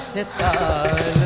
से ताल।